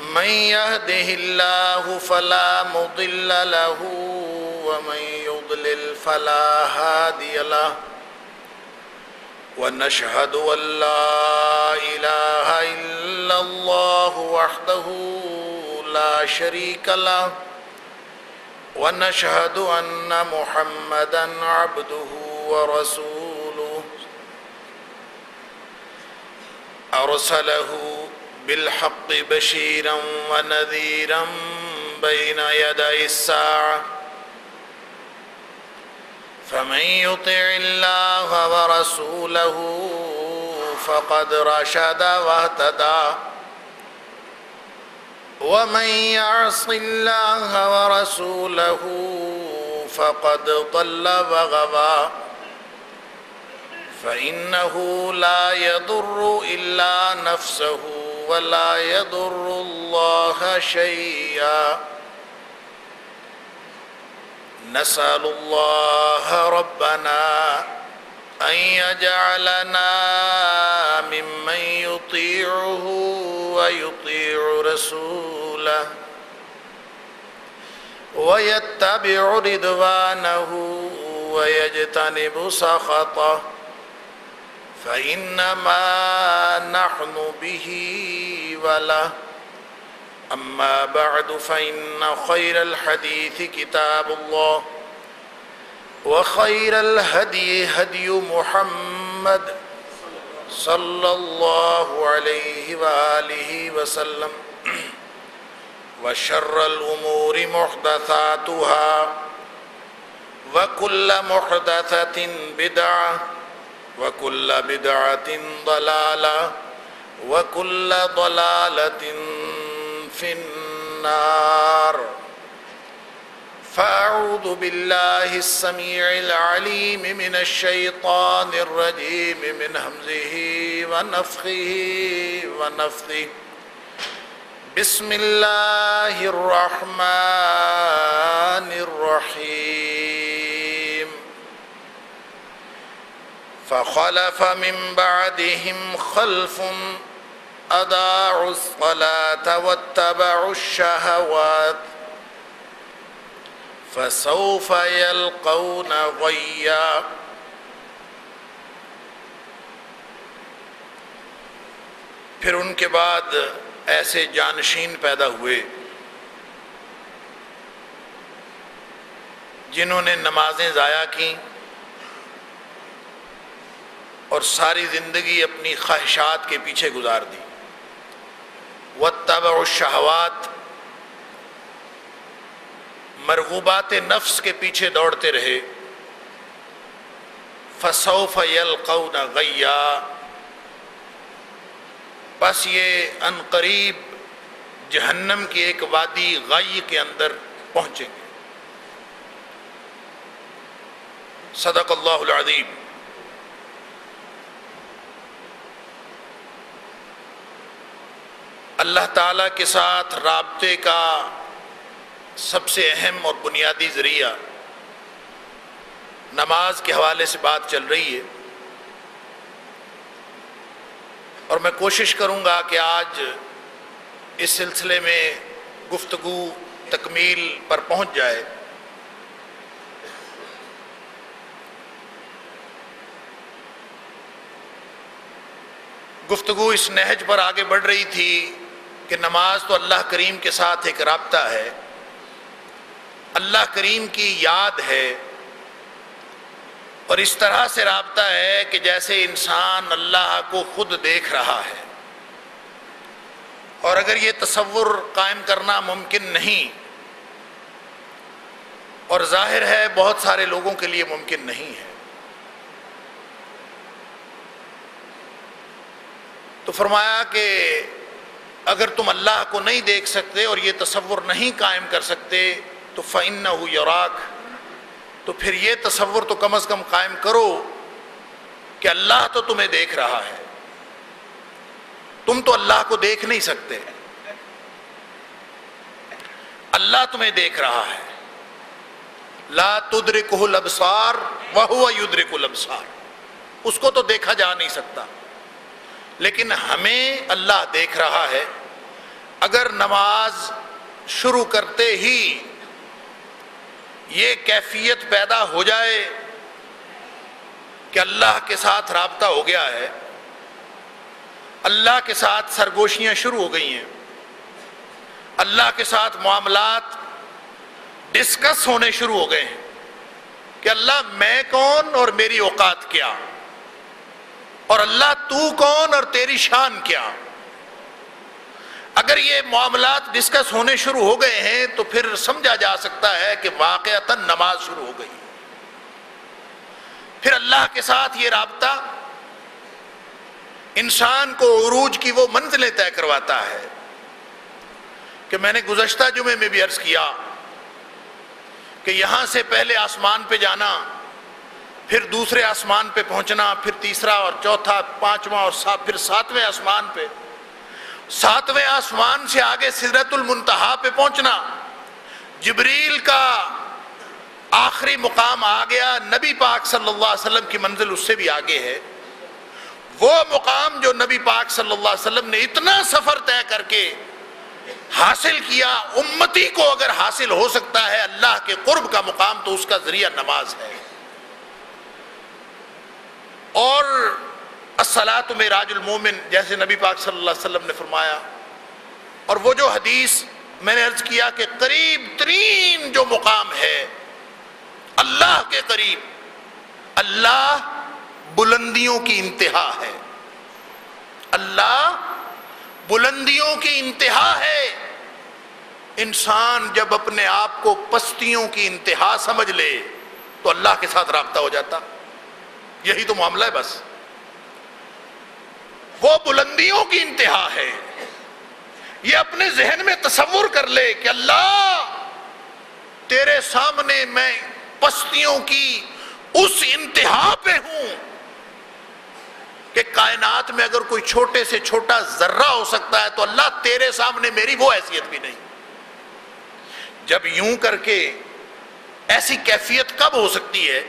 من يهده الله فلا مضل له ومن يضلل فلا هادي له. ونشهد أن لا إله إلا الله وحده لا شريك له. ونشهد أن محمدا عبده ورسوله. أرسله بالحق بشيرا ونذيرا بين يدي الساعة. فمن يطع الله ورسوله فقد رشد واهتدى. ومن يعص الله ورسوله فقد ضل وغوى. فإنه لا يضر إلا نفسه. ولا يضر الله شيئا. نسأل الله ربنا أن يجعلنا ممن يطيعه ويطيع رسوله ويتبع رضوانه ويجتنب سخطه. فإنما نحن به وله. أما بعد فإن خير الحديث كتاب الله وخير الهدي هدي محمد صلى الله عليه وآله وسلم وشر الأمور محدثاتها وكل محدثة بدعة وكل بدعة ضلالة وكل ضلالة في النار. فأعوذ بالله السميع العليم من الشيطان الرجيم من همزه ونفخه ونفثه. بسم الله الرحمن الرحيم. فخلف من بعدهم خلف أضاعوا الصلاة واتبعوا الشهوات فسوف يلقون غيا پھر ان کے بعد ایسے جانشین پیدا ہوئے جنہوں نے نمازیں ضائع کیں اور ساری زندگی اپنی خواہشات کے پیچھے گزار دی۔ وَاتَّبَعُ الشَّهَوَاتِ۔ مرغوبات نفس کے پیچھے دوڑتے رہے۔ فَسَوْفَ يَلْقَوْنَ غَيَّا۔ بس یہ انقریب جہنم کی ایک وادی غی کے اندر پہنچیں گے۔ صدق اللہ العظیم۔ اللہ تعالیٰ کے ساتھ رابطے کا سب سے اہم اور بنیادی ذریعہ نماز کے حوالے سے بات چل رہی ہے۔ اور میں کوشش کروں گا کہ آج اس سلسلے میں گفتگو تکمیل پر پہنچ جائے۔ گفتگو اس نہج پر آگے بڑھ رہی تھی۔ کہ نماز تو اللہ کریم کے ساتھ ایک رابطہ ہے۔ اللہ کریم کی یاد ہے۔ اور اس طرح سے رابطہ ہے کہ جیسے انسان اللہ کو خود دیکھ رہا ہے۔ اور اگر یہ تصور قائم کرنا ممکن نہیں، اور ظاہر ہے بہت سارے لوگوں کے لیے ممکن نہیں ہے۔ تو فرمایا کہ اگر تم اللہ کو نہیں دیکھ سکتے اور یہ تصور نہیں قائم کر سکتے، تو فن نہ ہو یوراک تو پھر یہ تصور تو کم از کم قائم کرو کہ اللہ تو تمہیں دیکھ رہا ہے۔ تم تو اللہ کو دیکھ نہیں سکتے۔ اللہ تمہیں دیکھ رہا ہے۔ لا تدرک الابصار وہ یدرک الابصار۔ اس کو تو دیکھا جا نہیں سکتا۔ لیکن ہمیں اللہ دیکھ رہا ہے۔ اگر نماز شروع کرتے ہی یہ کیفیت پیدا ہو جائے کہ اللہ کے ساتھ رابطہ ہو گیا ہے، اللہ کے ساتھ سرگوشیاں شروع ہو گئی ہیں، اللہ کے ساتھ معاملات ڈسکس ہونے شروع ہو گئے ہیں کہ اللہ میں کون اور میری اوقات کیا؟ اور اللہ تو کون اور تیری شان کیا؟ اگر یہ معاملات ڈسکس ہونے شروع ہو گئے ہیں تو پھر سمجھا جا سکتا ہے کہ واقعتا نماز شروع ہو گئی۔ پھر اللہ کے ساتھ یہ رابطہ انسان کو عروج کی وہ منزلیں طے کرواتا ہے کہ میں نے گزشتہ جمعے میں بھی عرض کیا کہ یہاں سے پہلے آسمان پہ جانا پھر دوسرے آسمان پہ پہنچنا، پھر تیسرا اور چوتھا، پانچواں اور سات پھر ساتویں آسمان پہ۔ ساتویں آسمان سے آگے سدرت المنتہا پہ پہنچنا۔ جبریل کا آخری مقام آ گیا۔ نبی پاک صلی اللہ علیہ وسلم کی منزل اس سے بھی آگے ہے۔ وہ مقام جو نبی پاک صلی اللہ علیہ وسلم نے اتنا سفر طے کر کے حاصل کیا، امتی کو اگر حاصل ہو سکتا ہے، اللہ کے قرب کا مقام تو اس کا ذریعہ نماز ہے۔ اور السلاۃ میں راج المومن، جیسے نبی پاک صلی اللہ علیہ وسلم نے فرمایا۔ اور وہ جو حدیث میں نے عرض کیا کہ قریب ترین جو مقام ہے، اللہ کے قریب، اللہ بلندیوں کی انتہا ہے۔ اللہ بلندیوں کی انتہا ہے۔ انسان جب اپنے آپ کو پستیوں کی انتہا سمجھ لے، تو اللہ کے ساتھ رابطہ ہو جاتا۔ یہی تو معاملہ ہے بس۔ وہ بلندیوں کی انتہا ہے۔ یہ اپنے ذہن میں تصور کر لے کہ اللہ، تیرے سامنے میں پستیوں کی اس انتہا پہ ہوں کہ کائنات میں اگر کوئی چھوٹے سے چھوٹا ذرہ ہو سکتا ہے تو اللہ تیرے سامنے میری وہ حیثیت بھی نہیں۔ جب یوں کر کے ایسی کیفیت کب ہو سکتی ہے؟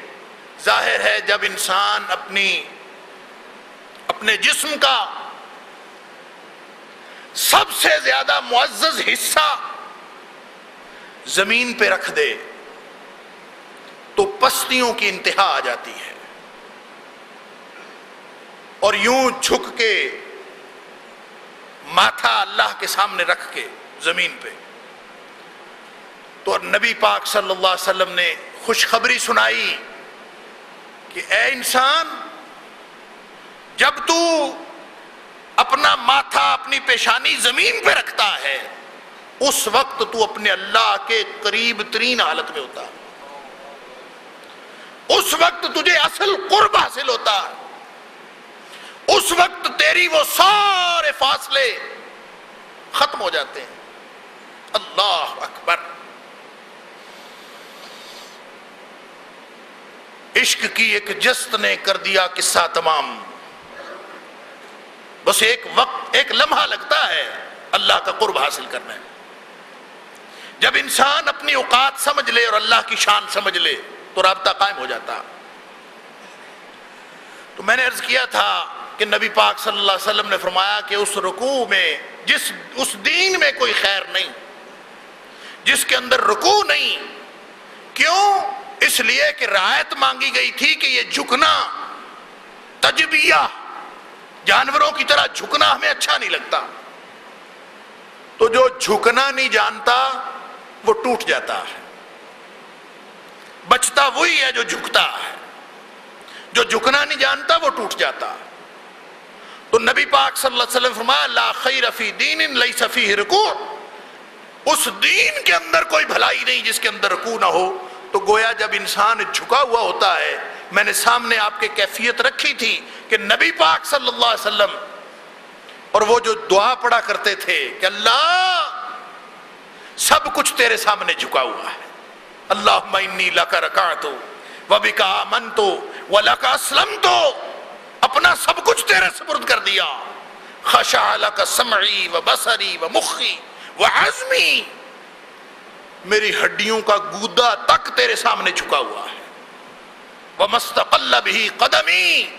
ظاہر ہے جب انسان اپنی اپنے جسم کا سب سے زیادہ معزز حصہ زمین پہ رکھ دے تو پستیوں کی انتہا آ جاتی ہے۔ اور یوں جھک کے ماتھا اللہ کے سامنے رکھ کے زمین پہ۔ تو نبی پاک صلی اللہ علیہ وسلم نے خوشخبری سنائی۔ کہ اے انسان، جب تو اپنا ماتھا اپنی پیشانی زمین پہ رکھتا ہے، اس وقت تو اپنے اللہ کے قریب ترین حالت میں ہوتا اس وقت تجھے اصل قرب حاصل ہوتا اس وقت تیری وہ سارے فاصلے ختم ہو جاتے ہیں۔ اللہ اکبر۔ عشق کی ایک جست نے کر دیا قصہ تمام۔ بس ایک وقت، ایک لمحہ لگتا ہے اللہ کا قرب حاصل کرنے جب انسان اپنی اوقات سمجھ لے اور اللہ کی شان سمجھ لے تو رابطہ قائم ہو جاتا۔ تو میں نے عرض کیا تھا کہ نبی پاک صلی اللہ علیہ وسلم نے فرمایا کہ اس رکوع میں جس، اس دین میں کوئی خیر نہیں، جس کے اندر رکوع نہیں، کیوں؟ اس لیے کہ رعایت مانگی گئی تھی کہ یہ جھکنا تجبیہ جانوروں کی طرح جھکنا ہمیں اچھا نہیں لگتا۔ تو جو جھکنا نہیں جانتا، وہ ٹوٹ جاتا ہے۔ بچتا وہی ہے جو جھکتا ہے۔ جو جھکنا نہیں جانتا، وہ ٹوٹ جاتا تو نبی پاک صلی اللہ علیہ وسلم فرمایا، لا خیر فی دین لیس فیہ رکوع۔ اس دین کے اندر کوئی بھلائی نہیں جس کے اندر رکوع نہ ہو۔ تو گویا جب انسان جھکا ہوا ہوتا ہے، میں نے سامنے آپ کے کیفیت رکھی تھی کہ نبی پاک صلی اللہ علیہ وسلم اور وہ جو دعا پڑا کرتے تھے کہ اللہ، سب کچھ تیرے سامنے جھکا ہوا ہے۔ اللہ انی لکا رکا تو وبکا من تو و لکا اسلم تو اپنا سب کچھ تیرے سپرد کر دیا۔ خشا لکا سمعی و بصری و مخی و عزمی میری ہڈیوں کا گودا تک تیرے سامنے جھکا ہوا ہے۔ وہ مستقل بھی قدمی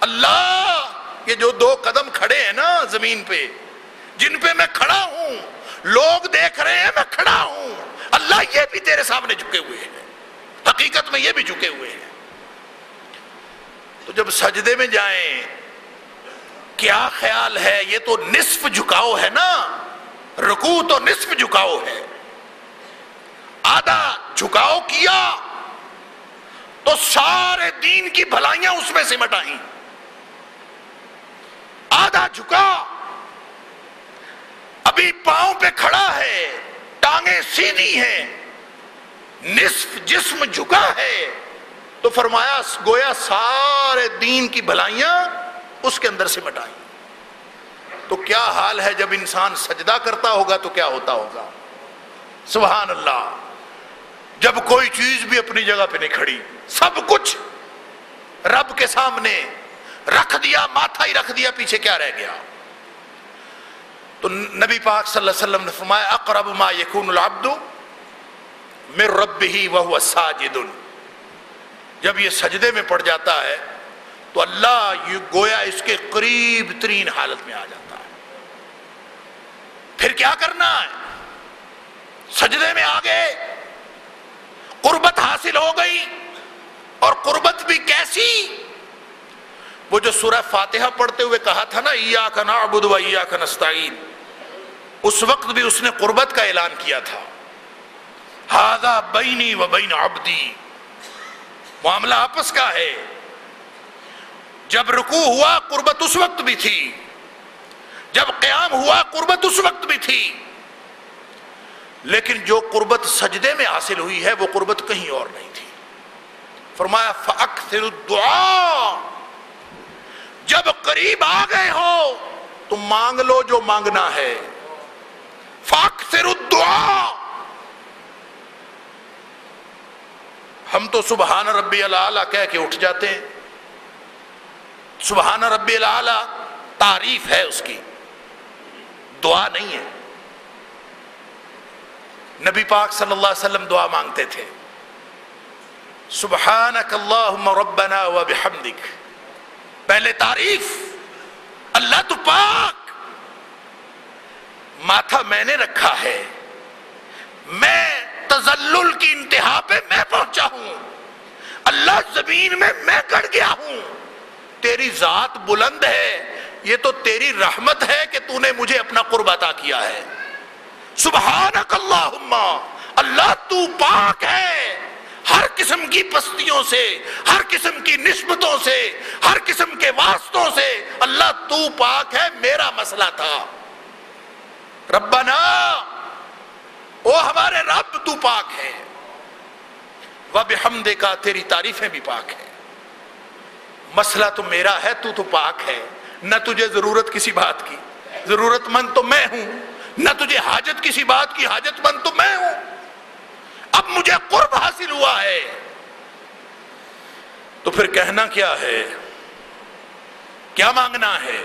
اللہ، یہ جو دو قدم کھڑے ہیں نا زمین پہ، جن پہ میں کھڑا ہوں، لوگ دیکھ رہے ہیں، میں کھڑا ہوں۔ اللہ، یہ بھی تیرے سامنے جھکے ہوئے ہیں۔ حقیقت میں یہ بھی جھکے ہوئے ہیں۔ تو جب سجدے میں جائیں، کیا خیال ہے؟ یہ تو نصف جھکاؤ ہے نا۔ رکو تو نصف جھکاؤ ہے۔ آدھا جھکاؤ کیا تو سارے دین کی بھلائیاں اس میں سمٹ آئیں۔ آدھا جھکا۔ ابھی پاؤں پہ کھڑا ہے، ٹانگیں سیدھی ہیں۔ نصف جسم جھکا ہے۔ تو فرمایا، گویا سارے دین کی بھلائیاں اس کے اندر سے مٹائیں تو کیا حال ہے جب انسان سجدہ کرتا ہوگا تو کیا ہوتا ہوگا؟ سبحان اللہ۔ جب کوئی چیز بھی اپنی جگہ پہ نہیں کھڑی، سب کچھ رب کے سامنے رکھ دیا، ماتھا ہی رکھ دیا، پیچھے کیا رہ گیا؟ تو نبی پاک صلی اللہ علیہ وسلم نے فرمایا، اقرب ما یکون العبد من ربه وهو ساجد. جب یہ سجدے میں پڑ جاتا ہے، تو اللہ یہ گویا اس کے قریب ترین حالت میں آ جاتا ہے۔ پھر کیا کرنا ہے؟ سجدے میں آگے قربت حاصل ہو گئی اور قربت بھی کیسی؟ وہ جو سورہ فاتحہ پڑھتے ہوئے کہا تھا نا، ایاک نعبد و ایاک نستعین اس وقت بھی اس نے قربت کا اعلان کیا تھا۔ ہاضا بینی و بین عبدی معاملہ آپس کا ہے۔ جب رکوع ہوا، قربت اس وقت بھی تھی۔ جب قیام ہوا، قربت اس وقت بھی تھی۔ لیکن جو قربت سجدے میں حاصل ہوئی ہے وہ قربت کہیں اور نہیں تھی۔ فرمایا، فَأَكْثِرُ الدُّعَا جب قریب آ گئے ہو تو مانگ لو جو مانگنا ہے۔ فاکثر الدعا ہم تو سبحان ربی اللہ کہہ کے اٹھ جاتے ہیں۔ سبحان ربی اللہ تعریف ہے اس کی۔ دعا نہیں ہے۔ نبی پاک صلی اللہ علیہ وسلم دعا مانگتے تھے۔ سبحانک اللہم ربنا و بحمدک۔ پہلے تعریف۔ اللہ تو پاک۔ ماتھا میں نے رکھا ہے۔ میں تزلل کی انتہا پہ میں پہنچا ہوں۔ اللہ زمین میں میں گڑ گیا ہوں۔ تیری ذات بلند ہے۔ یہ تو تیری رحمت ہے کہ تو نے مجھے اپنا قرب عطا کیا ہے۔ سبحانک اللہم اللہ تو پاک ہے۔ ہر قسم کی پستیوں سے، ہر قسم کی نسبتوں سے، ہر قسم کے واسطوں سے اللہ تو پاک ہے، میرا مسئلہ تھا۔ ربنا، او ہمارے رب تو پاک ہے۔ وب ہم کا تیری تعریفیں بھی پاک ہے مسئلہ تو میرا ہے، تو تو پاک ہے۔ نہ تجھے ضرورت کسی بات کی۔ ضرورت مند تو میں ہوں۔ نہ تجھے حاجت کسی بات کی حاجت مند تو میں ہوں۔ اب مجھے قرب حاصل ہوا ہے۔ تو پھر کہنا کیا ہے؟ کیا مانگنا ہے؟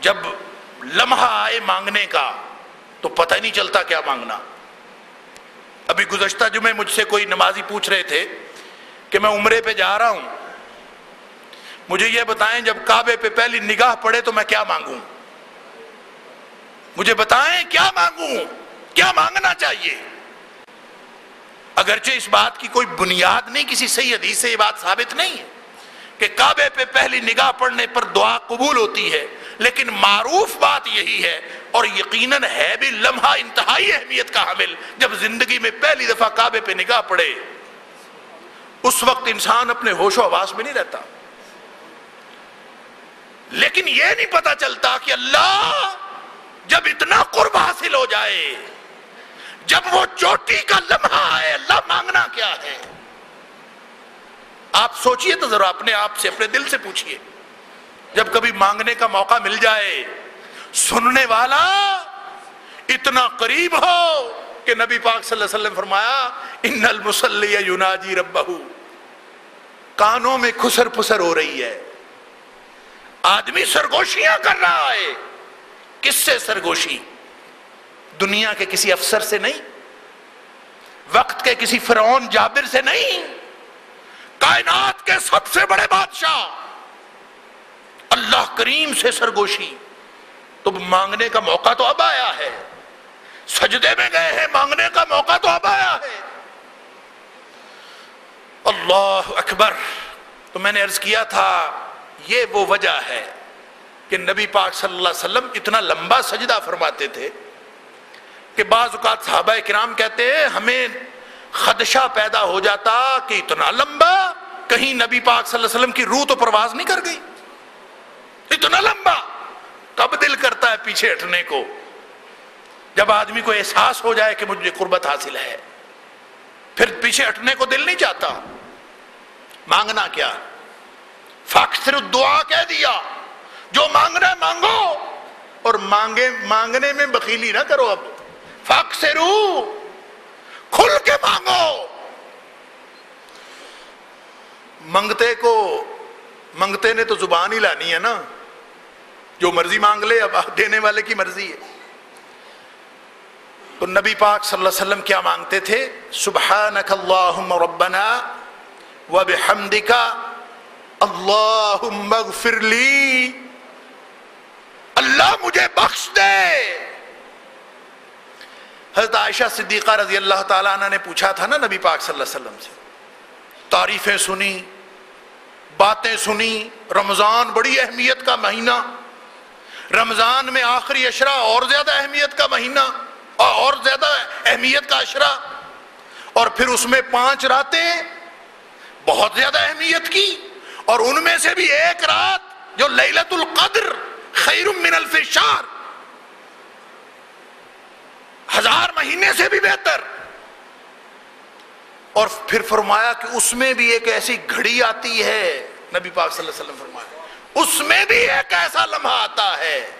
جب لمحہ آئے مانگنے کا، تو پتہ ہی نہیں چلتا کیا مانگنا۔ ابھی گزشتہ جمعے مجھ سے کوئی نمازی پوچھ رہے تھے کہ میں عمرے پہ جا رہا ہوں۔ مجھے یہ بتائیں جب کعبے پہ پہلی نگاہ پڑے تو میں کیا مانگوں؟ مجھے بتائیں کیا مانگوں؟ کیا مانگنا چاہیے؟ اگرچہ اس بات کی کوئی بنیاد نہیں، کسی صحیح حدیث سے یہ بات ثابت نہیں ہے کہ کعبے پہ پہلی نگاہ پڑنے پر دعا قبول ہوتی ہے، لیکن معروف بات یہی ہے، اور یقیناً ہے بھی لمحہ انتہائی اہمیت کا حامل جب زندگی میں پہلی دفعہ کعبے پہ نگاہ پڑے اس وقت انسان اپنے ہوش و آواز میں نہیں رہتا۔ لیکن یہ نہیں پتا چلتا کہ اللہ جب اتنا قرب حاصل ہو جائے، جب وہ چوٹی کا لمحہ ہے، اللہ مانگنا کیا ہے؟ آپ سوچئے تو ذرا اپنے آپ سے، اپنے دل سے پوچھئے۔ جب کبھی مانگنے کا موقع مل جائے، سننے والا اتنا قریب ہو کہ نبی پاک صلی اللہ علیہ وسلم فرمایا، ان المسلی یوناجی ربہ کانوں میں خسر پسر ہو رہی ہے۔ آدمی سرگوشیاں کر رہا ہے۔ کس سے سرگوشی؟ دنیا کے کسی افسر سے نہیں، وقت کے کسی فرعون جابر سے نہیں، کائنات کے سب سے بڑے بادشاہ۔ اللہ کریم سے سرگوشی۔ تو مانگنے کا موقع تو اب آیا ہے۔ سجدے میں گئے ہیں، مانگنے کا موقع تو اب آیا ہے۔ اللہ اکبر، تو میں نے عرض کیا تھا، یہ وہ وجہ ہے کہ نبی پاک صلی اللہ علیہ وسلم اتنا لمبا سجدہ فرماتے تھے کہ بعض اوقات صحابہ کرام کہتے ہیں، ہمیں خدشہ پیدا ہو جاتا کہ اتنا لمبا کہیں نبی پاک صلی اللہ علیہ وسلم کی روح تو پرواز نہیں کر گئی۔ اتنا لمبا۔ کب دل کرتا ہے پیچھے ہٹنے کو۔ جب آدمی کو احساس ہو جائے کہ مجھے قربت حاصل ہے، پھر پیچھے ہٹنے کو دل نہیں چاہتا۔ مانگنا کیا؟ صرف دعا کہہ دیا۔ جو مانگنا ہے مانگو اور مانگے مانگنے میں بخیلی نہ کرو اب۔ فاکسرو، کھل کے مانگو۔ منگتے کو منگتے نے تو زبان ہی لانی ہے نا۔ جو مرضی مانگ لے، اب دینے والے کی مرضی ہے۔ تو نبی پاک صلی اللہ علیہ وسلم کیا مانگتے تھے؟ سبحانک اللہم ربنا وبحمدکا اللہم اغفر لی۔ اللہ مجھے بخش دے۔ حضرت عائشہ صدیقہ رضی اللہ تعالیٰ عنہ نے پوچھا تھا نا نبی پاک صلی اللہ علیہ وسلم سے۔ تعریفیں سنی، باتیں سنی، رمضان بڑی اہمیت کا مہینہ، رمضان میں آخری اشرا اور زیادہ اہمیت کا مہینہ اور زیادہ اہمیت کا اشرا اور پھر اس میں پانچ راتیں بہت زیادہ اہمیت کی۔ اور ان میں سے بھی ایک رات جو لیلت القدر خیر من الف شہر ہزار مہینے سے بھی بہتر۔ اور پھر فرمایا کہ اس میں بھی ایک ایسی گھڑی آتی ہے، نبی پاک صلی اللہ علیہ وسلم فرمایا، اس میں بھی ایک ایسا لمحہ آتا ہے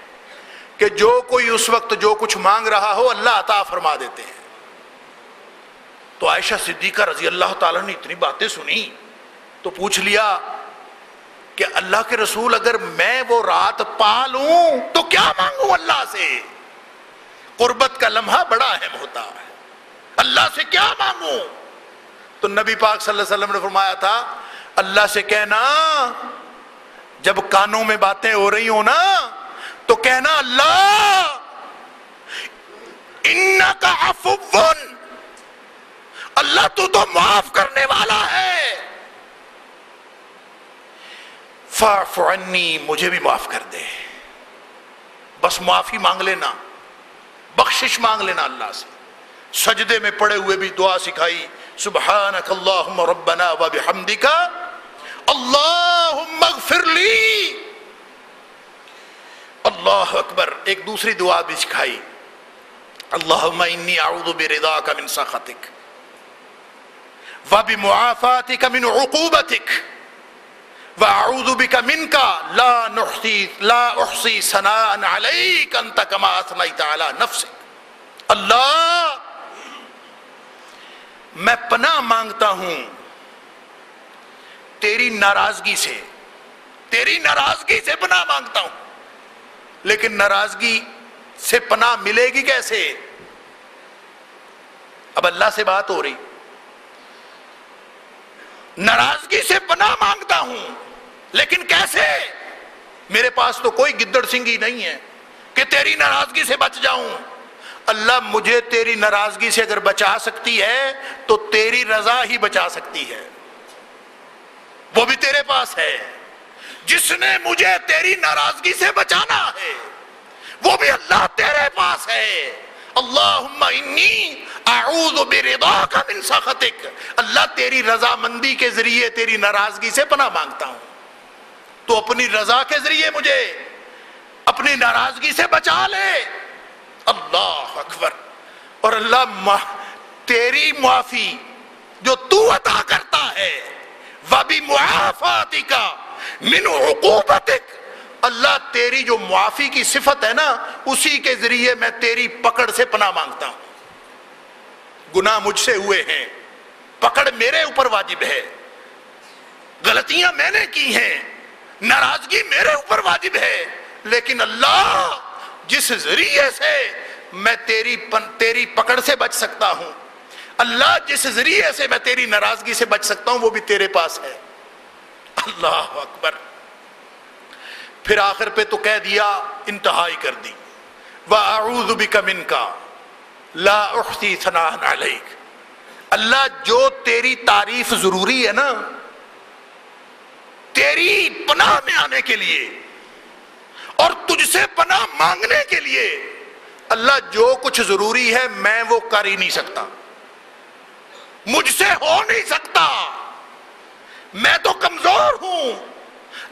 کہ جو کوئی اس وقت جو کچھ مانگ رہا ہو، اللہ عطا فرما دیتے ہیں۔ تو عائشہ صدیقہ رضی اللہ تعالیٰ نے اتنی باتیں سنی تو پوچھ لیا کہ اللہ کے رسول اگر میں وہ رات پا لوں تو کیا مانگوں اللہ سے؟ قربت کا لمحہ بڑا اہم ہوتا ہے۔ اللہ سے کیا مانگوں؟ تو نبی پاک صلی اللہ علیہ وسلم نے فرمایا تھا، اللہ سے کہنا، جب کانوں میں باتیں ہو رہی ہوں نا، تو کہنا، اللہ ان کا اللہ تو تو معاف کرنے والا ہے۔ فاف عنی مجھے بھی معاف کر دے۔ بس معافی مانگ لینا، بخشش مانگ لینا اللہ سے۔ سجدے میں پڑے ہوئے بھی دعا سکھائی، سبحانک اللہم ربنا و بحمدکا اللہم اغفر لی۔ اللہ اکبر، ایک دوسری دعا بھی سکھائی۔ اللہم انی اعوذ برضاک من سخطک و بمعافاتک من عقوبتک۔ واعوذ بک منک لا نحصی لا احصی ثناء علیک انت کما اثنیت علی نفسک اللہ میں پناہ مانگتا ہوں تیری ناراضگی سے تیری ناراضگی سے پناہ مانگتا ہوں لیکن ناراضگی سے پناہ ملے گی کیسے؟ اب اللہ سے بات ہو رہی۔ ناراضگی سے پناہ مانگتا ہوں لیکن کیسے؟ میرے پاس تو کوئی گدڑ سنگھی نہیں ہے کہ تیری ناراضگی سے بچ جاؤں۔ اللہ مجھے تیری ناراضگی سے اگر بچا سکتی ہے، تو تیری رضا ہی بچا سکتی ہے۔ وہ بھی تیرے پاس ہے۔ جس نے مجھے تیری ناراضگی سے بچانا ہے، وہ بھی اللہ تیرے پاس ہے۔ اللہم انی اعوذ برضاک من سخطک۔ اللہ تیری رضا مندی کے ذریعے تیری ناراضگی سے پناہ مانگتا ہوں۔ تو اپنی رضا کے ذریعے مجھے اپنی ناراضگی سے بچا لے۔ اللہ اکبر۔ اور اللہ تیری معافی جو تو عطا کرتا ہے وَبِ مُعَافَاتِكَ مِنْ عُقُوبَتِكَ اللہ تیری جو معافی کی صفت ہے نا، اسی کے ذریعے میں تیری پکڑ سے پناہ مانگتا ہوں۔ گناہ مجھ سے ہوئے ہیں۔ پکڑ میرے اوپر واجب ہے۔ غلطیاں میں نے کی ہیں۔ ناراضگی میرے اوپر واجب ہے، لیکن اللہ جس ذریعے سے میں تیری پن تیری پکڑ سے بچ سکتا ہوں، اللہ جس ذریعے سے میں تیری ناراضگی سے بچ سکتا ہوں، وہ بھی تیرے پاس ہے۔ اللہ اکبر۔ پھر آخر پہ تو کہہ دیا، انتہائی کر دی۔ وَأَعُوذُ بِكَ مِنْكَ لَا أُحْسِي ثَنَاءً عَلَيْكَ اللہ جو تیری تعریف ضروری ہے نا تیری پناہ میں آنے کے لیے اور تجھ سے پناہ مانگنے کے لیے اللہ جو کچھ ضروری ہے میں وہ کر ہی نہیں سکتا۔ مجھ سے ہو نہیں سکتا۔ میں تو کمزور ہوں۔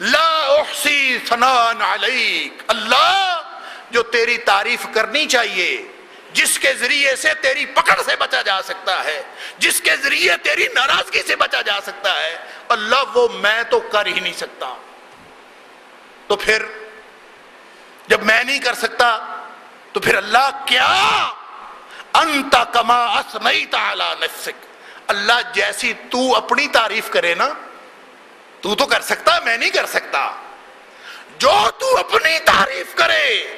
لا احسی ثنان علیک۔ اللہ جو تیری تعریف کرنی چاہیے، جس کے ذریعے سے تیری پکڑ سے بچا جا سکتا ہے، جس کے ذریعے تیری ناراضگی سے بچا جا سکتا ہے اللہ وہ میں تو کر ہی نہیں سکتا۔ تو پھر جب میں نہیں کر سکتا، تو پھر اللہ کیا؟ انت کما نفسک۔ اللہ جیسی تو اپنی تعریف کرے نا، تو تو کر سکتا، میں نہیں کر سکتا۔ جو تو اپنی تعریف کرے،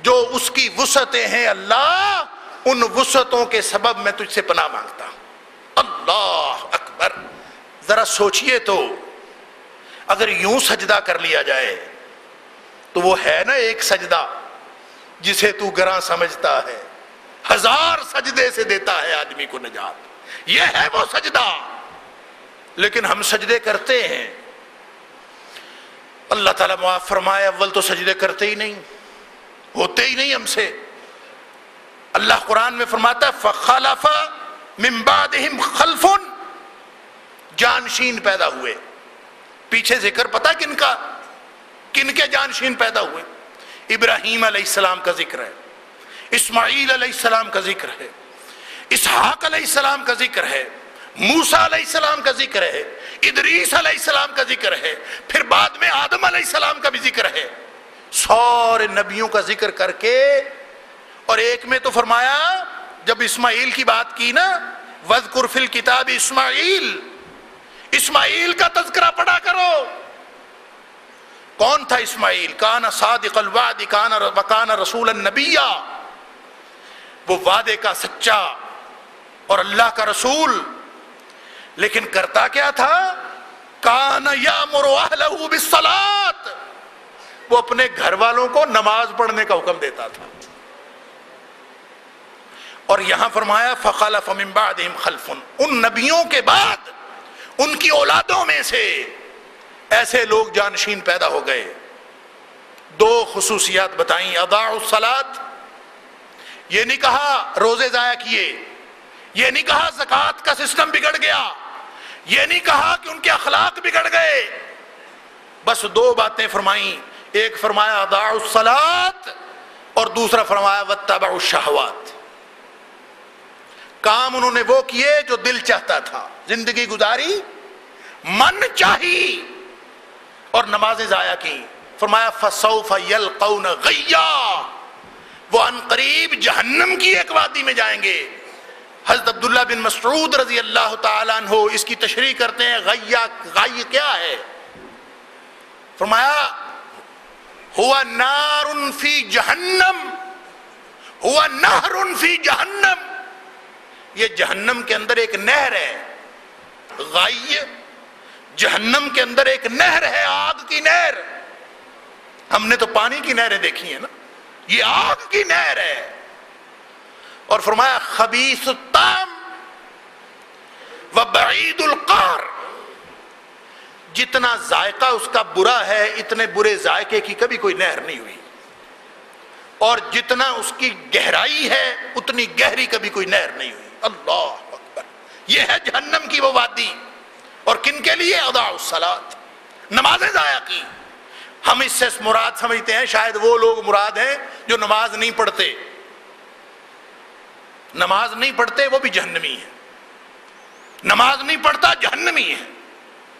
جو اس کی وسعتیں ہیں اللہ، ان وسعتوں کے سبب میں تجھ سے پناہ مانگتا۔ ہوں ذرا سوچئے تو۔ اگر یوں سجدہ کر لیا جائے، تو وہ ہے نا ایک سجدہ جسے تو گراں سمجھتا ہے۔ ہزار سجدے سے دیتا ہے آدمی کو نجات۔ یہ ہے وہ سجدہ۔ لیکن ہم سجدے کرتے ہیں۔ اللہ تعالیٰ معاف فرمائے، اول تو سجدے کرتے ہی نہیں، ہوتے ہی نہیں ہم سے۔ اللہ قرآن میں فرماتا ہے فخالف بعدہم خلف جانشین پیدا ہوئے۔ پیچھے ذکر پتا کن کا، کن کے جانشین پیدا ہوئے؟ ابراہیم علیہ السلام کا ذکر ہے، اسماعیل علیہ السلام کا ذکر ہے، اسحاق علیہ السلام کا ذکر ہے موسا علیہ السلام کا ذکر ہے، ادریس علیہ السلام کا ذکر ہے، پھر بعد میں آدم علیہ السلام کا بھی ذکر ہے۔ سورے نبیوں کا ذکر کر کے، اور ایک میں تو فرمایا، جب اسماعیل کی بات کی نا وز کرفل کتاب اسماعیل اسماعیل کا تذکرہ پڑھا کرو۔ کون تھا اسماعیل؟ کان صادق الوعد، کان وکان رسول النبیہ وہ وعدے کا سچا اور اللہ کا رسول۔ لیکن کرتا کیا تھا؟ کان یا مرو وہ اپنے گھر والوں کو نماز پڑھنے کا حکم دیتا تھا۔ اور یہاں فرمایا فخالف من بعدہم خلف۔ ان نبیوں کے بعد ان کی اولادوں میں سے ایسے لوگ جانشین پیدا ہو گئے۔ دو خصوصیات بتائیں۔ ادا الصلاۃ یہ نہیں کہا روزے ضائع کیے۔ یہ نہیں کہا زکوٰۃ کا سسٹم بگڑ گیا۔ یہ نہیں کہا کہ ان کے اخلاق بگڑ گئے۔ بس دو باتیں فرمائیں۔ ایک فرمایا ادا الصلاۃ اور دوسرا فرمایا وتبع الشہوات۔ کام انہوں نے وہ کیے جو دل چاہتا تھا۔ زندگی گزاری، من چاہی اور نمازیں ضائع کی فرمایا، فسوف یلقون غیا وہ ان قریب جہنم کی ایک وادی میں جائیں گے۔ حضرت عبداللہ بن مسعود رضی اللہ تعالیٰ عنہ اس کی تشریح کرتے ہیں، غیا، غی کیا ہے؟ فرمایا، ہوا نار فی جہنم، ہوا نہر فی جہنم۔ یہ جہنم کے اندر ایک نہر ہے۔ غائی جہنم کے اندر ایک نہر ہے، آگ کی نہر۔ ہم نے تو پانی کی نہریں دیکھی ہیں نا۔ یہ آگ کی نہر ہے۔ اور فرمایا، خبیث التام و بعید القار جتنا ذائقہ اس کا برا ہے، اتنے برے ذائقے کی کبھی کوئی نہر نہیں ہوئی۔ اور جتنا اس کی گہرائی ہے، اتنی گہری کبھی کوئی نہر نہیں ہوئی۔ اللہ۔ یہ ہے جہنم کی وہ وادی۔ اور کن کے لیے؟ ادا السلات نمازیں ضائع کی۔ ہم اس سے مراد سمجھتے ہیں، شاید وہ لوگ مراد ہیں جو نماز نہیں پڑھتے۔ نماز نہیں پڑھتے وہ بھی جہنمی ہے نماز نہیں پڑھتا جہنمی ہے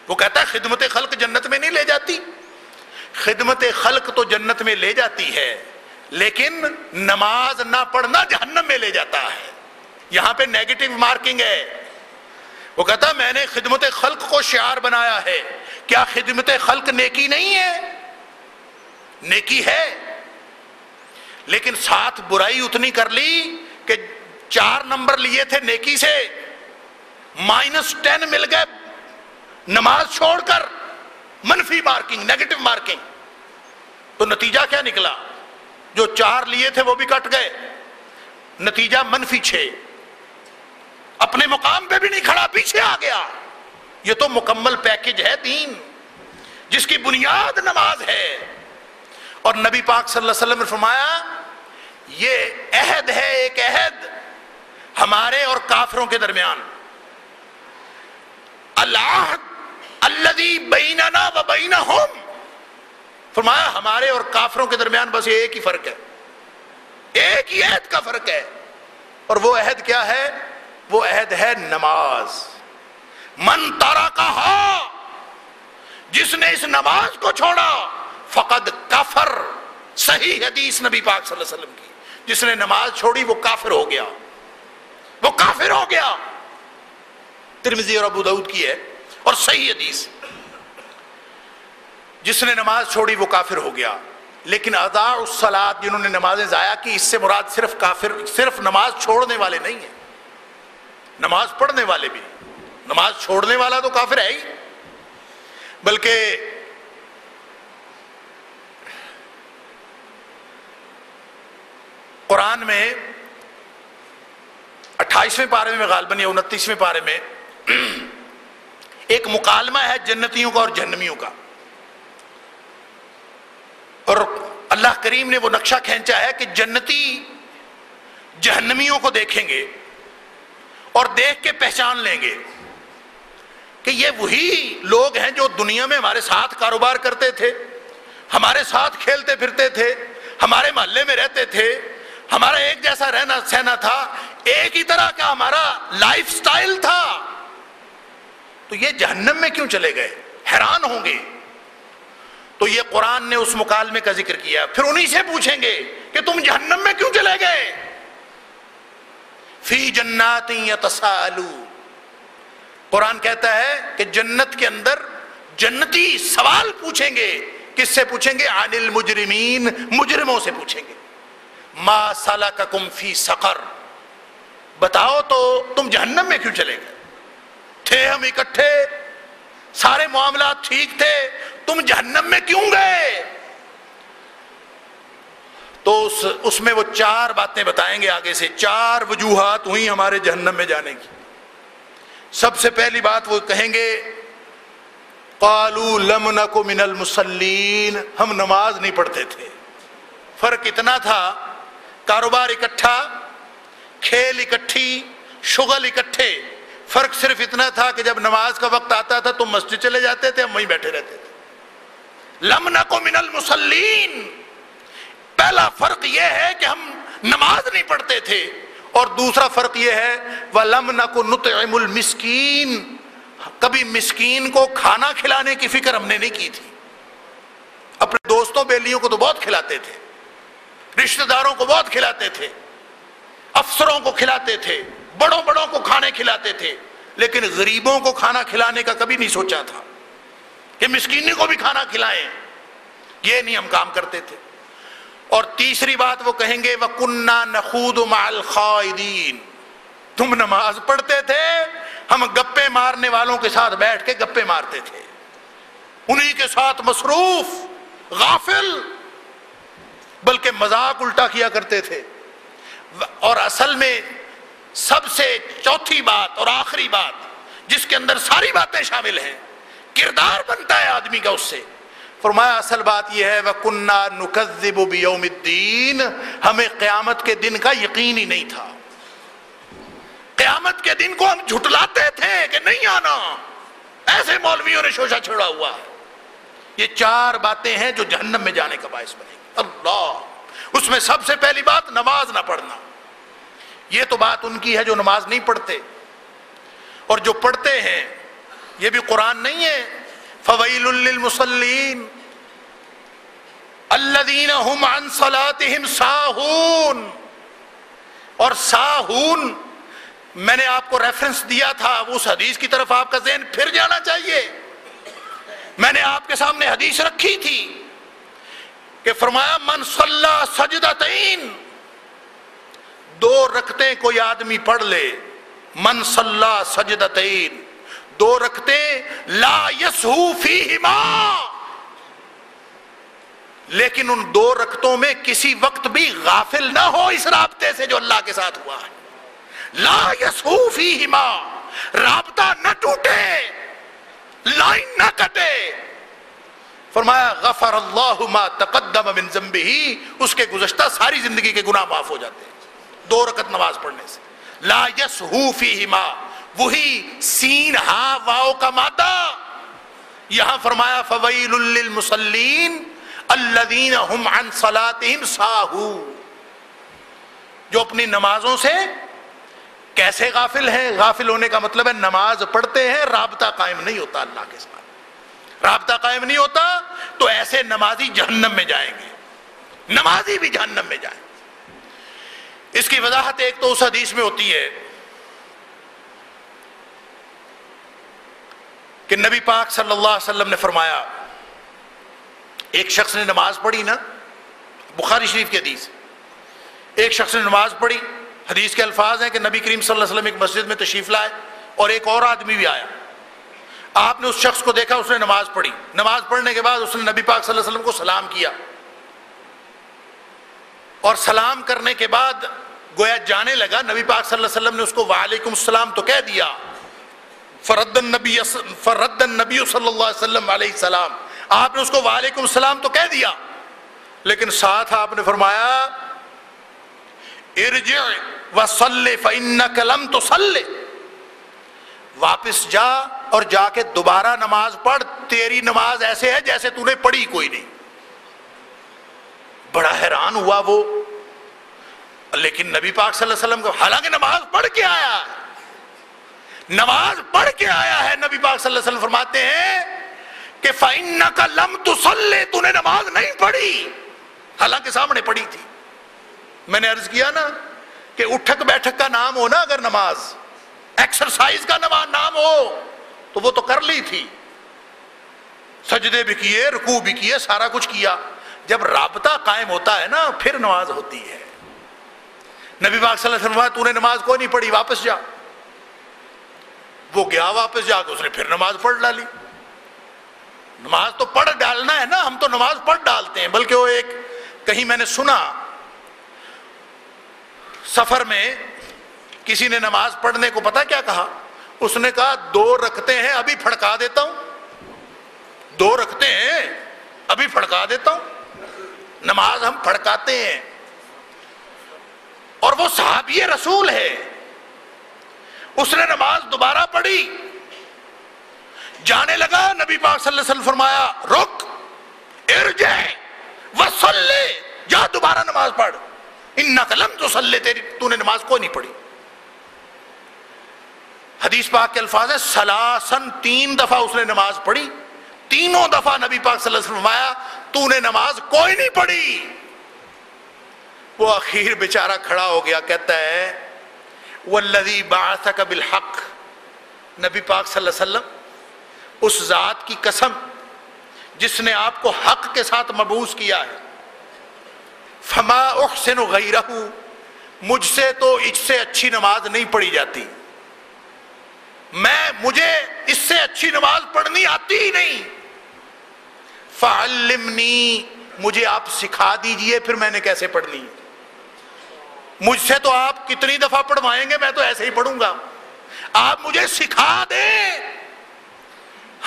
وہ کہتا ہے، خدمت خلق جنت میں نہیں لے جاتی۔ خدمت خلق تو جنت میں لے جاتی ہے، لیکن نماز نہ پڑھنا جہنم میں لے جاتا ہے۔ یہاں پہ نیگیٹو مارکنگ ہے۔ وہ کہتا میں نے خدمت خلق کو شعار بنایا ہے۔ کیا خدمت خلق نیکی نہیں ہے؟ نیکی ہے۔ لیکن ساتھ برائی اتنی کر لی کہ چار نمبر لیے تھے نیکی سے۔ مائنس ٹین مل گئے۔ نماز چھوڑ کر منفی مارکنگ نیگیٹو مارکنگ۔ تو نتیجہ کیا نکلا؟ جو چار لیے تھے وہ بھی کٹ گئے۔ نتیجہ منفی چھ۔ اپنے مقام پہ بھی نہیں کھڑا، پیچھے آ گیا۔ یہ تو مکمل پیکج ہے دین، جس کی بنیاد نماز ہے۔ اور نبی پاک صلی اللہ علیہ وسلم نے فرمایا، یہ عہد ہے، ایک عہد ہمارے اور کافروں کے درمیان۔ اللہ الذي بیننا و بینہم۔ فرمایا، ہمارے اور کافروں کے درمیان بس یہ ایک ہی فرق ہے۔ ایک ہی عہد کا فرق ہے۔ اور وہ عہد کیا ہے؟ وہ عہد ہے نماز۔ من تارا کہا جس نے اس نماز کو چھوڑا، فقد کافر صحیح حدیث نبی پاک صلی اللہ علیہ وسلم کی۔ جس نے نماز چھوڑی، وہ کافر ہو گیا۔ وہ کافر ہو گیا۔ ترمزی اور ابو دعود کی ہے، اور صحیح حدیث۔ جس نے نماز چھوڑی، وہ کافر ہو گیا۔ لیکن ادا السلاد جنہوں نے نمازیں ضائع کی، اس سے مراد صرف کافر، صرف نماز چھوڑنے والے نہیں ہیں۔ نماز پڑھنے والے بھی۔ نماز چھوڑنے والا تو کافر ہے ہی۔ بلکہ قرآن میں اٹھائیسویں پارے میں غالباً یا انتیسویں پارے میں ایک مکالمہ ہے جنتیوں کا اور جہنمیوں کا۔ اور اللہ کریم نے وہ نقشہ کھینچا ہے کہ جنتی جہنمیوں کو دیکھیں گے۔ اور دیکھ کے پہچان لیں گے کہ یہ وہی لوگ ہیں جو دنیا میں ہمارے ساتھ کاروبار کرتے تھے، ہمارے ساتھ کھیلتے پھرتے تھے، ہمارے محلے میں رہتے تھے، ہمارا ایک جیسا رہنا سہنا تھا، ایک ہی طرح کا ہمارا لائف سٹائل تھا۔ تو یہ جہنم میں کیوں چلے گئے؟ حیران ہوں گے۔ تو یہ قرآن نے اس مکالمے کا ذکر کیا۔ پھر انہی سے پوچھیں گے کہ تم جہنم میں کیوں چلے گئے؟ فی جنات یتسالو قرآن کہتا ہے کہ جنت کے اندر جنتی سوال پوچھیں گے۔ کس سے پوچھیں گے؟ عن المجرمین، مجرموں سے پوچھیں گے۔ ما سلککم فی سقر۔ بتاؤ تو تم جہنم میں کیوں چلے گئے؟ تھے ہم اکٹھے، سارے معاملات ٹھیک تھے، تم جہنم میں کیوں گئے؟ تو اس اس میں وہ چار باتیں بتائیں گے آگے سے۔ چار وجوہات ہوئی ہمارے جہنم میں جانے کی۔ سب سے پہلی بات وہ کہیں گے، قالو لم نکو من المسلین ہم نماز نہیں پڑھتے تھے۔ فرق اتنا تھا، کاروبار اکٹھا، کھیل اکٹھی، شغل اکٹھے۔ فرق صرف اتنا تھا کہ جب نماز کا وقت آتا تھا تو مسجد چلے جاتے تھے، ہم وہیں بیٹھے رہتے تھے۔ لمن کو من المسلین پہلا فرق یہ ہے کہ ہم نماز نہیں پڑھتے تھے اور دوسرا فرق یہ ہے وہ لمن کو نطعم المسکین کبھی مسکین کو کھانا کھلانے کی فکر ہم نے نہیں کی تھی۔ اپنے دوستوں، بیلیوں کو تو بہت کھلاتے تھے۔ رشتہ داروں کو بہت کھلاتے تھے۔ افسروں کو کھلاتے تھے۔ بڑوں بڑوں کو کھانے کھلاتے تھے۔ لیکن غریبوں کو کھانا کھلانے کا کبھی نہیں سوچا تھا کہ مسکینی کو بھی کھانا کھلائیں۔ یہ نہیں ہم کام کرتے تھے۔ اور تیسری بات وہ کہیں گے وہ کنہ نخود مال تم نماز پڑھتے تھے، ہم گپے مارنے والوں کے ساتھ بیٹھ کے گپے مارتے تھے۔ انہی کے ساتھ مصروف، غافل، بلکہ مذاق الٹا کیا کرتے تھے۔ اور اصل میں سب سے چوتھی بات اور آخری بات، جس کے اندر ساری باتیں شامل ہیں، کردار بنتا ہے آدمی کا اس سے۔ فرمایا، اصل بات یہ ہے وہ کنہ نقزب بیوم الدین ہمیں قیامت کے دن کا یقین ہی نہیں تھا۔ قیامت کے دن کو ہم جھٹلاتے تھے کہ نہیں آنا۔ ایسے مولویوں نے شوشا چھوڑا ہوا ہے۔ یہ چار باتیں ہیں جو جہنم میں جانے کا باعث بنے گی۔ اللہ، اس میں سب سے پہلی بات، نماز نہ پڑھنا۔ یہ تو بات ان کی ہے جو نماز نہیں پڑھتے۔ اور جو پڑھتے ہیں، یہ بھی قرآن نہیں ہے۔ فویل للمسلین والذین هم عن صلاتهم ساہون۔ اور ساہون، میں نے آپ کو ریفرنس دیا تھا، اس حدیث کی طرف آپ کا ذہن پھر جانا چاہیے۔ میں نے آپ کے سامنے حدیث رکھی تھی کہ فرمایا، من صلی سجدتین دو رکھتے کوئی آدمی پڑھ لے۔ من صلی سجدتین دو رکھتے، لا یسہو فیہما لیکن ان دو رکتوں میں کسی وقت بھی غافل نہ ہو اس رابطے سے جو اللہ کے ساتھ ہوا ہے۔ لا یسو فیہما، رابطہ نہ ٹوٹے، لائن نہ کٹے۔ فرمایا، غفر اللہ ما تقدم من ذنبہ اس کے گزشتہ ساری زندگی کے گناہ معاف ہو جاتے ہیں۔ دو رکت نماز پڑھنے سے۔ لا یسہو فیہما، وہی سین ہا واؤ کا مادہ۔ یہاں فرمایا، فویل للمصلین الذین هم عن صلاتهم ساہو۔ جو اپنی نمازوں سے کیسے غافل ہیں؟ غافل ہونے کا مطلب ہے نماز پڑھتے ہیں، رابطہ قائم نہیں ہوتا اللہ کے ساتھ۔ رابطہ قائم نہیں ہوتا تو ایسے نمازی جہنم میں جائیں گے۔ نمازی بھی جہنم میں جائیں۔ اس کی وضاحت ایک تو اس حدیث میں ہوتی ہے کہ نبی پاک صلی اللہ علیہ وسلم نے فرمایا ایک شخص نے نماز پڑھی نا، بخاری شریف کی حدیث۔ ایک شخص نے نماز پڑھی، حدیث کے الفاظ ہیں کہ نبی کریم صلی اللہ علیہ وسلم ایک مسجد میں تشریف لائے اور ایک اور آدمی بھی آیا۔ آپ نے اس شخص کو دیکھا، اس نے نماز پڑھی۔ نماز پڑھنے کے بعد اس نے نبی پاک صلی اللہ علیہ وسلم کو سلام کیا۔ اور سلام کرنے کے بعد گویا جانے لگا، نبی پاک صلی اللہ علیہ وسلم نے اس کو وعلیکم السلام تو کہہ دیا۔ فرد النبی فرد النبی صلی اللہ علیہ وسلم علیہ السلام آپ نے اس کو وعلیکم السلام تو کہہ دیا، لیکن ساتھ آپ نے فرمایا، ارجع وصلی فإنک لم تصلی واپس جا اور جا کے دوبارہ نماز پڑھ، تیری نماز ایسے ہے جیسے تو نے پڑھی، کوئی نہیں۔ بڑا حیران ہوا وہ۔ لیکن نبی پاک صلی اللہ علیہ وسلم کو، حالانکہ نماز پڑھ کے آیا نماز پڑھ کے آیا ہے، نبی پاک صلی اللہ علیہ وسلم فرماتے ہیں کہ فائن کا لم تو سلے تو نے نماز نہیں پڑھی۔ حالانکہ سامنے پڑھی تھی۔ میں نے عرض کیا نا کہ اٹھک بیٹھک کا نام ہو نا اگر نماز ایکسرسائز کا نماز نام ہو، تو وہ تو کر لی تھی۔ سجدے بھی کیے، رکوع بھی کیے، سارا کچھ کیا۔ جب رابطہ قائم ہوتا ہے نا، پھر نماز ہوتی ہے۔ نبی پاک صلی اللہ علیہ وسلم تو نے نماز کوئی نہیں پڑھی، واپس جا۔ وہ گیا واپس جا کے اس نے پھر نماز پڑھ ڈالی نماز تو پڑھ ڈالنا ہے نا، ہم تو نماز پڑھ ڈالتے ہیں، بلکہ وہ ایک کہیں میں نے سنا، سفر میں کسی نے نماز پڑھنے کو پتا کیا کہا؟ اس نے کہا، دو رکھتے ہیں، ابھی پھڑکا دیتا ہوں۔ دو رکھتے ہیں، ابھی پھڑکا دیتا ہوں۔ نماز ہم پھڑکاتے ہیں۔ اور وہ صحابی رسول ہے۔ اس نے نماز دوبارہ پڑھی۔ جانے لگا، نبی پاک صلی اللہ علیہ وسلم فرمایا، رک، ارجع، وصلی، جا دوبارہ نماز پڑھ۔ انکا لم تصلی، تیری تو نے نماز کوئی نہیں پڑھی۔ حدیث پاک کے الفاظ ہے سلاسن، تین دفعہ اس نے نماز پڑھی۔ تینوں دفعہ نبی پاک صلی اللہ علیہ وسلم فرمایا تو نے نماز کوئی نہیں پڑھی۔ وہ اخیر بیچارہ کھڑا ہو گیا، کہتا ہے، والذی بعثک بالحق۔ نبی پاک صلی اللہ علیہ وسلم اس ذات کی قسم جس نے آپ کو حق کے ساتھ مبوس کیا ہے۔ فما احسن غیرہ مجھ سے تو اس سے اچھی نماز نہیں پڑھی جاتی۔ میں، مجھے اس سے اچھی نماز پڑھنی آتی ہی نہیں۔ فعلمنی، مجھے آپ سکھا دیجیے، پھر میں نے کیسے پڑھنی مجھ سے تو آپ کتنی دفعہ پڑھوائیں گے، میں تو ایسے ہی پڑھوں گا۔ آپ مجھے سکھا دیں۔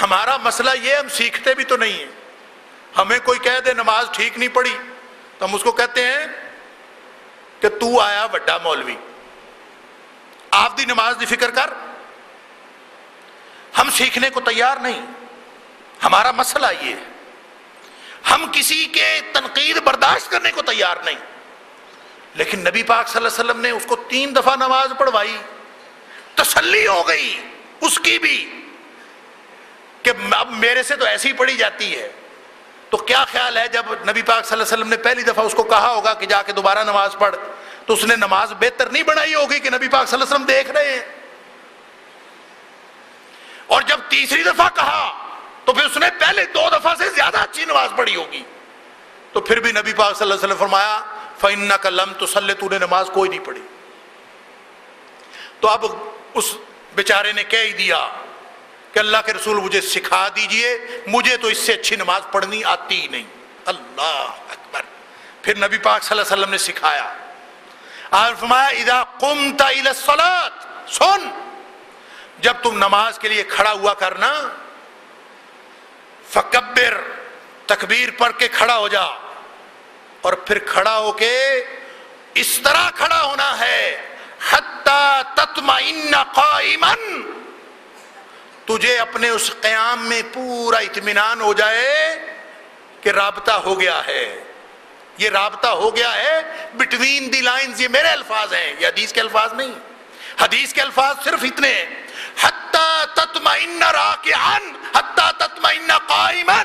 ہمارا مسئلہ یہ ہم سیکھتے بھی تو نہیں ہیں۔ ہمیں کوئی کہہ دے نماز ٹھیک نہیں پڑی تو ہم اس کو کہتے ہیں کہ تو آیا وڈا مولوی۔ آپ دی نماز دی فکر کر۔ ہم سیکھنے کو تیار نہیں۔ ہمارا مسئلہ یہ ہے۔ ہم کسی کے تنقید برداشت کرنے کو تیار نہیں۔ لیکن نبی پاک صلی اللہ علیہ وسلم نے اس کو تین دفعہ نماز پڑھوائی۔ تسلی ہو گئی، اس کی بھی۔ کہ اب میرے سے تو ایسی پڑھی جاتی ہے۔ تو کیا خیال ہے جب نبی پاک صلی اللہ علیہ وسلم نے پہلی دفعہ اس کو کہا ہوگا کہ جا کے دوبارہ نماز پڑھ، تو اس نے نماز بہتر نہیں بنائی ہوگی کہ نبی پاک صلی اللہ علیہ وسلم دیکھ رہے ہیں۔ اور جب تیسری دفعہ کہا، تو پھر اس نے پہلے دو دفعہ سے زیادہ اچھی نماز پڑھی ہوگی۔ تو پھر بھی نبی پاک صلی اللہ علیہ وسلم فرمایا فن کا لم تو سلے تو نے نماز کوئی نہیں پڑھی۔ تو اب اس بیچارے نے کہہ ہی دیا کہ اللہ کے رسول مجھے سکھا دیجیے، مجھے تو اس سے اچھی نماز پڑھنی آتی ہی نہیں۔ اللہ اکبر۔ پھر نبی پاک صلی اللہ علیہ وسلم نے سکھایا۔ آپ فرمایا، اذا قمت الى الصلاة سن۔ جب تم نماز کے لیے کھڑا ہوا کرنا، فکبر، تکبیر پڑھ کے کھڑا ہو جا۔ اور پھر کھڑا ہو کے اس طرح کھڑا ہونا ہے، حتی تطمئن قائما۔ تجھے اپنے اس قیام میں پورا اطمینان ہو جائے کہ رابطہ ہو گیا ہے۔ یہ رابطہ ہو گیا ہے۔ بٹوین دی لائنز یہ میرے الفاظ ہیں۔ یہ حدیث کے الفاظ نہیں۔ حدیث کے الفاظ صرف اتنے حتی تطمئن راکعان حتی تطمئن قائما۔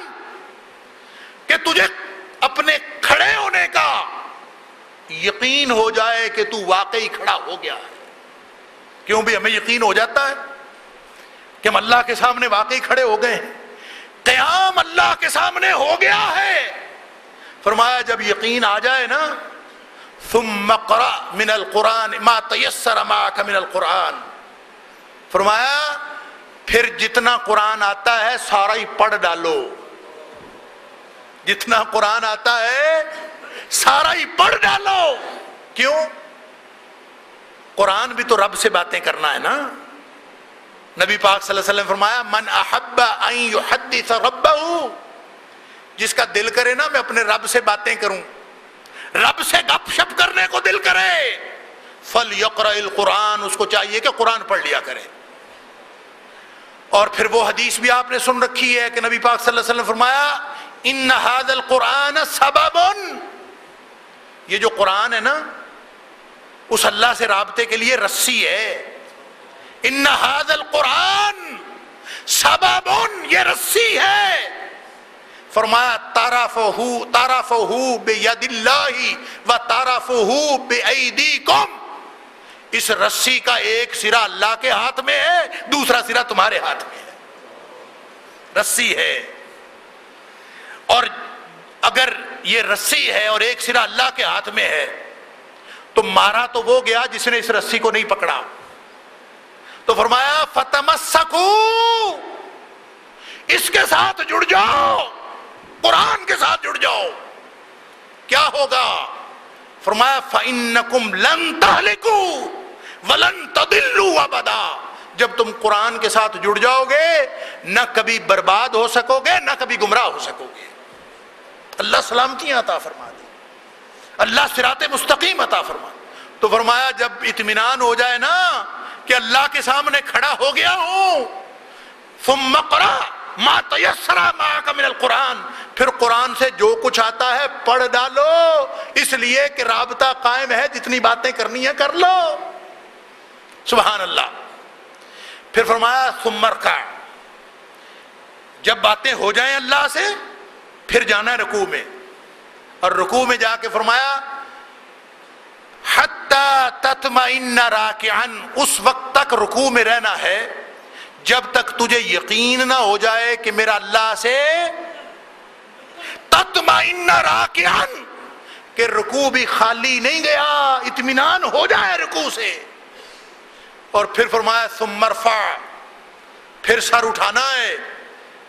کہ تجھے اپنے کھڑے ہونے کا یقین ہو جائے کہ تو واقعی کھڑا ہو گیا ہے۔ کیوں بھی ہمیں یقین ہو جاتا ہے؟ کہ ہم اللہ کے سامنے واقعی کھڑے ہو گئے ہیں۔ قیام اللہ کے سامنے ہو گیا ہے۔ فرمایا جب یقین آ جائے نا، ثم قرأ من القرآن ما تیسر معك من القرآن۔ فرمایا، پھر جتنا قرآن آتا ہے، سارا ہی پڑھ ڈالو۔ جتنا قرآن آتا ہے، سارا ہی پڑھ ڈالو۔ کیوں؟ قرآن بھی تو رب سے باتیں کرنا ہے نا۔ نبی پاک صلی اللہ علیہ وسلم فرمایا، من احب ان يحدث ربه. جس کا دل کرے نا، میں اپنے رب سے باتیں کروں۔ رب سے گپ شپ کرنے کو دل کرے۔ فل یقر القرآن۔ اس کو چاہیے کہ قرآن پڑھ لیا کرے۔ اور پھر وہ حدیث بھی آپ نے سن رکھی ہے کہ نبی پاک صلی اللہ علیہ وسلم فرمایا، ان هذا القرآن سبب. یہ جو قرآن ہے نا، اس اللہ سے رابطے کے لیے رسی ہے۔ ان هذا القرآن سبب، یہ رسی ہے۔ فرمایا تارافہ تارافہ بید اللہ و تارافہ بایدیکم۔ اس رسی کا ایک سرا اللہ کے ہاتھ میں ہے، دوسرا سرا تمہارے ہاتھ میں ہے۔ رسی ہے۔ اور اگر یہ رسی ہے اور ایک سرا اللہ کے ہاتھ میں ہے، تو مارا تو وہ گیا جس نے اس رسی کو نہیں پکڑا۔ تو فرمایا، فتمسکو. اس کے ساتھ جڑ جاؤ، قرآن کے ساتھ جڑ جاؤ۔ کیا ہوگا؟ فرمایا، فَإِنَّكُمْ لَن تَحْلِكُوا وَلَن تَدِلُّوا وَبَدَا جب تم قرآن کے ساتھ جڑ جاؤ گے، نہ کبھی برباد ہو سکو گے، نہ کبھی گمراہ ہو سکو گے۔ اللہ سلامتی عطا فرما دی اللہ سرات مستقیم عطا فرما تو فرمایا جب اطمینان ہو جائے نا کہ اللہ کے سامنے کھڑا ہو گیا ہوں، ثم قرآ ما تیسرا ما کا من القرآن۔ پھر قرآن سے جو کچھ آتا ہے پڑھ ڈالو، اس لیے کہ رابطہ قائم ہے، جتنی باتیں کرنی ہے کر لو۔ سبحان اللہ۔ پھر فرمایا سمر کا جب باتیں ہو جائیں اللہ سے، پھر جانا ہے رکوع میں۔ اور رکوع میں جا کے فرمایا تطمئن راکعن اس وقت تک رکوع میں رہنا ہے، جب تک تجھے یقین نہ ہو جائے کہ میرا اللہ سے تطمئن راکعن کہ رکوع بھی خالی نہیں گیا، اطمینان ہو جائے رکوع سے۔ اور پھر فرمایا، ثم مرفع پھر سر اٹھانا ہے۔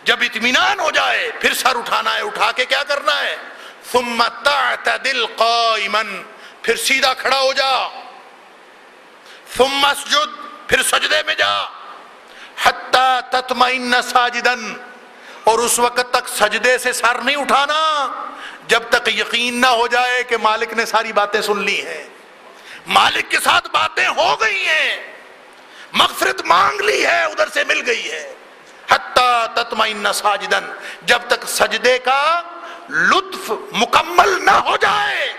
جب اطمینان ہو جائے، پھر سر اٹھانا ہے، اٹھا کے کیا کرنا ہے؟ ثم تعتدل قائما۔ پھر سیدھا کھڑا ہو جا۔ ثم مسجد پھر سجدے میں جا۔ حتی تطمئن ساجدن اور اس وقت تک سجدے سے سر نہیں اٹھانا، جب تک یقین نہ ہو جائے کہ مالک نے ساری باتیں سن لی ہیں۔ مالک کے ساتھ باتیں ہو گئی ہیں۔ مغفرت مانگ لی ہے، ادھر سے مل گئی ہے۔ حتی تطمئن ساجدن جب تک سجدے کا لطف مکمل نہ ہو جائے۔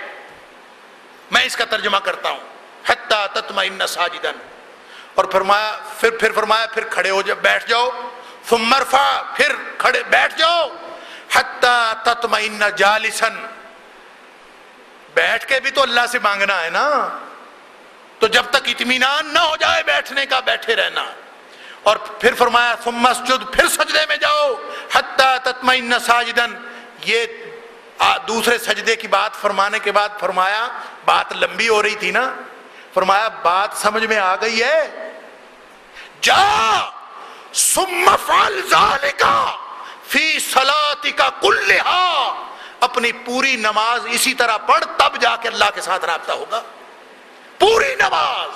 میں اس کا ترجمہ کرتا ہوں۔ حتی تطمئن ساجدن اور فرمایا، پھر پھر فرمایا، پھر کھڑے ہو جاؤ، بیٹھ جاؤ۔ ثم مرفع پھر کھڑے، بیٹھ جاؤ۔ حتیٰ تطمئن جالسن بیٹھ کے بھی تو اللہ سے مانگنا ہے نا۔ تو جب تک اطمینان نہ ہو جائے، بیٹھنے کا بیٹھے رہنا۔ اور پھر فرمایا، ثم مسجد پھر سجدے میں جاؤ۔ حتیٰ تطمئن ساجدن یہ دوسرے سجدے کی بات فرمانے کے بعد فرمایا، بات لمبی ہو رہی تھی نا، فرمایا، بات سمجھ میں آ گئی ہے۔ جا، ثم فعل ذالکا فی صلاتک کلہا۔ اپنی پوری نماز اسی طرح پڑھ، تب جا کے اللہ کے ساتھ رابطہ ہوگا۔ پوری نماز،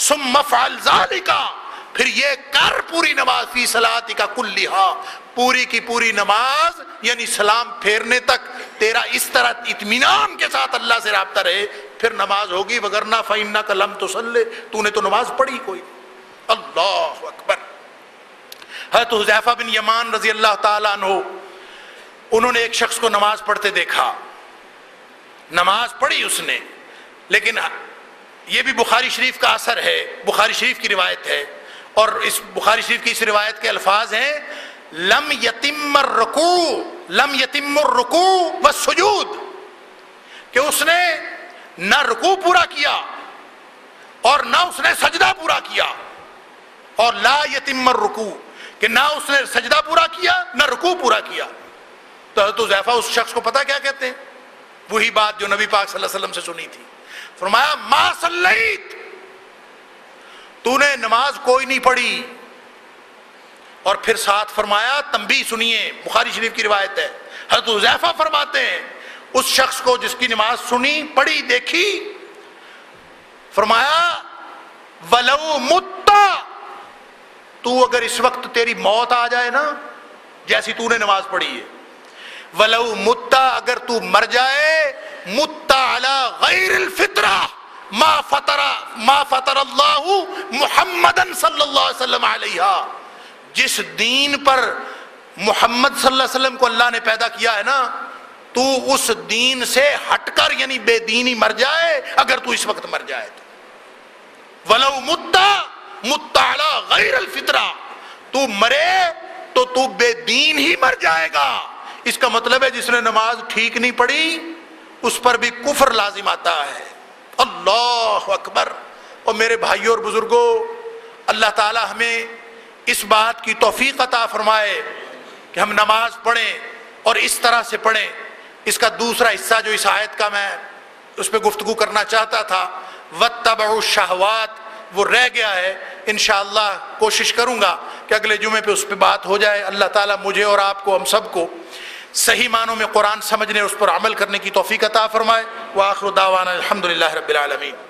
ثم فعل ذالکا پھر یہ کر پوری نماز فی صلاتی کا کل لہا پوری کی پوری نماز یعنی سلام پھیرنے تک، تیرا اس طرح اطمینان کے ساتھ اللہ سے رابطہ رہے، پھر نماز ہوگی، وگرنہ فائنہ کا لم تو سلے تو نے تو نماز پڑھی کوئی۔ اللہ اکبر۔ حضرت حضیفہ بن یمان رضی اللہ تعالیٰ عنہ، انہوں نے ایک شخص کو نماز پڑھتے دیکھا۔ نماز پڑھی اس نے، لیکن یہ بھی بخاری شریف کا اثر ہے، بخاری شریف کی روایت ہے۔ اور اس بخاری شریف کی اس روایت کے الفاظ ہیں، لم یتم الرکو لم یتم الرکو و سجود کہ اس نے نہ رکو پورا کیا اور نہ اس نے سجدہ پورا کیا، اور لا یتم الرکو کہ نہ اس نے سجدہ پورا کیا، نہ رکو پورا کیا۔ تو حضرت زیفہ اس شخص کو پتا کیا کہتے ہیں؟ وہی بات جو نبی پاک صلی اللہ علیہ وسلم سے سنی تھی۔ فرمایا، ما صلیت تو نے نماز کوئی نہیں پڑھی۔ اور پھر ساتھ فرمایا تمبی سنیے، بخاری شریف کی روایت ہے۔ حضرت حضیفہ فرماتے ہیں، اس شخص کو جس کی نماز سنی، پڑھی، دیکھی، فرمایا، ولو متا تو اگر اس وقت تیری موت آ جائے نا، جیسی تو نے نماز پڑھی ہے۔ ولو متا اگر تو مر جائے متا غیر الفطرہ۔ ما فطر ما فطر اللہ محمد صلی اللہ علیہ وسلم علیہ جس دین پر محمد صلی اللہ علیہ وسلم کو اللہ نے پیدا کیا ہے نا، تو اس دین سے ہٹ کر یعنی بے دینی مر جائے اگر تو اس وقت مر جائے تو۔ ولو متا متعلا غیر الفطرہ تو مرے تو تو بے دین ہی مر جائے گا۔ اس کا مطلب ہے جس نے نماز ٹھیک نہیں پڑھی، اس پر بھی کفر لازم آتا ہے۔ اللہ اکبر۔ اور میرے بھائیوں اور بزرگوں اللہ تعالی ہمیں اس بات کی توفیق عطا فرمائے کہ ہم نماز پڑھیں اور اس طرح سے پڑھیں۔ اس کا دوسرا حصہ جو اس آیت کا میں اس پہ گفتگو کرنا چاہتا تھا وَتَّبَعُ الشَّهْوَاتِ۔ وہ رہ گیا ہے۔ انشاءاللہ کوشش کروں گا کہ اگلے جمعے پہ اس پہ بات ہو جائے۔ اللہ تعالیٰ مجھے اور آپ کو، ہم سب کو صحیح معنوں میں قرآن سمجھنے اس پر عمل کرنے کی توفیق عطا فرمائے۔ وآخر دعوانا الحمدللہ رب العالمین۔